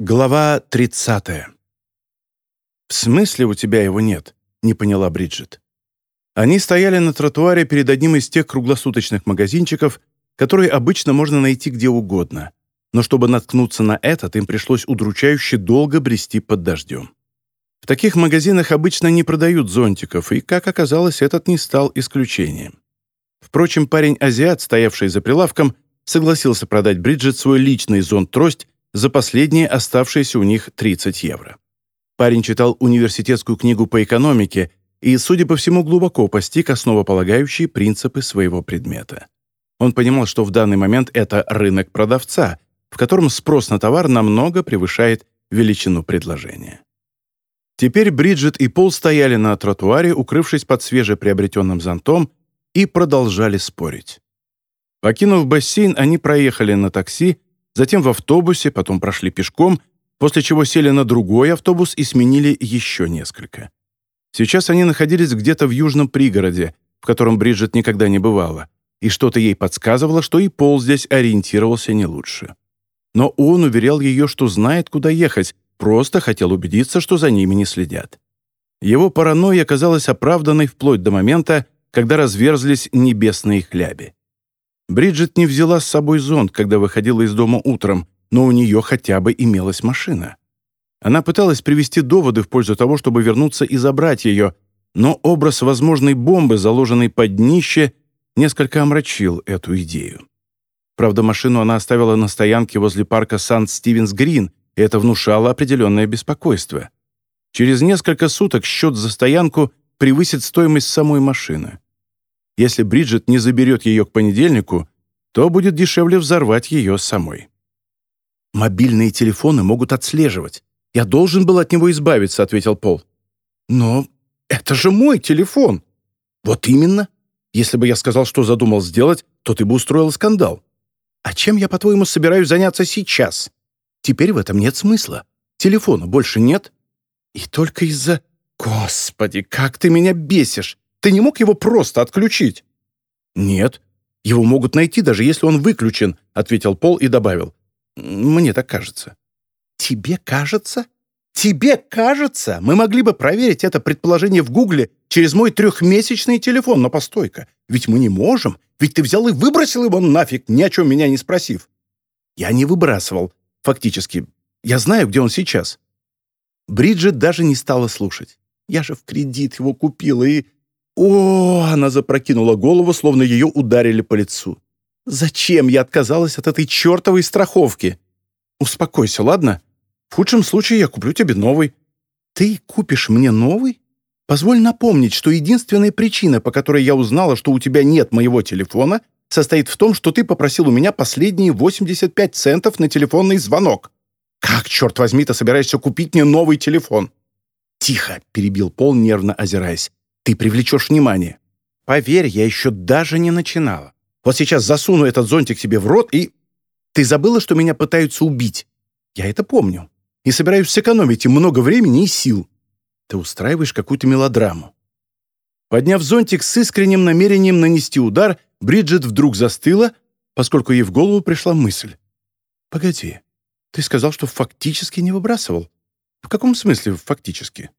Глава 30. «В смысле у тебя его нет?» — не поняла Бриджит. Они стояли на тротуаре перед одним из тех круглосуточных магазинчиков, которые обычно можно найти где угодно. Но чтобы наткнуться на этот, им пришлось удручающе долго брести под дождем. В таких магазинах обычно не продают зонтиков, и, как оказалось, этот не стал исключением. Впрочем, парень-азиат, стоявший за прилавком, согласился продать Бриджит свой личный зонт-трость за последние оставшиеся у них 30 евро. Парень читал университетскую книгу по экономике и, судя по всему, глубоко постиг основополагающие принципы своего предмета. Он понимал, что в данный момент это рынок продавца, в котором спрос на товар намного превышает величину предложения. Теперь Бриджит и Пол стояли на тротуаре, укрывшись под свежеприобретенным зонтом, и продолжали спорить. Покинув бассейн, они проехали на такси затем в автобусе, потом прошли пешком, после чего сели на другой автобус и сменили еще несколько. Сейчас они находились где-то в южном пригороде, в котором Бриджит никогда не бывала, и что-то ей подсказывало, что и Пол здесь ориентировался не лучше. Но он уверял ее, что знает, куда ехать, просто хотел убедиться, что за ними не следят. Его паранойя оказалась оправданной вплоть до момента, когда разверзлись небесные хляби. Бриджит не взяла с собой зонт, когда выходила из дома утром, но у нее хотя бы имелась машина. Она пыталась привести доводы в пользу того, чтобы вернуться и забрать ее, но образ возможной бомбы, заложенной под днище, несколько омрачил эту идею. Правда, машину она оставила на стоянке возле парка Сан-Стивенс-Грин, и это внушало определенное беспокойство. Через несколько суток счет за стоянку превысит стоимость самой машины. Если Бриджит не заберет ее к понедельнику, то будет дешевле взорвать ее самой. «Мобильные телефоны могут отслеживать. Я должен был от него избавиться», — ответил Пол. «Но это же мой телефон!» «Вот именно. Если бы я сказал, что задумал сделать, то ты бы устроил скандал. А чем я, по-твоему, собираюсь заняться сейчас? Теперь в этом нет смысла. Телефона больше нет. И только из-за... Господи, как ты меня бесишь! Ты не мог его просто отключить?» «Нет. Его могут найти, даже если он выключен», — ответил Пол и добавил. «Мне так кажется». «Тебе кажется? Тебе кажется? Мы могли бы проверить это предположение в Гугле через мой трехмесячный телефон, но постойка. Ведь мы не можем. Ведь ты взял и выбросил его нафиг, ни о чем меня не спросив». «Я не выбрасывал. Фактически. Я знаю, где он сейчас». Бриджит даже не стала слушать. «Я же в кредит его купила и...» «О!» — она запрокинула голову, словно ее ударили по лицу. «Зачем я отказалась от этой чертовой страховки? Успокойся, ладно? В худшем случае я куплю тебе новый». «Ты купишь мне новый? Позволь напомнить, что единственная причина, по которой я узнала, что у тебя нет моего телефона, состоит в том, что ты попросил у меня последние 85 центов на телефонный звонок. Как, черт возьми, ты собираешься купить мне новый телефон?» «Тихо!» — перебил Пол, нервно озираясь. Ты привлечешь внимание. Поверь, я еще даже не начинала. Вот сейчас засуну этот зонтик себе в рот и... Ты забыла, что меня пытаются убить? Я это помню. И собираюсь сэкономить им много времени и сил. Ты устраиваешь какую-то мелодраму. Подняв зонтик с искренним намерением нанести удар, Бриджит вдруг застыла, поскольку ей в голову пришла мысль. «Погоди, ты сказал, что фактически не выбрасывал. В каком смысле фактически?»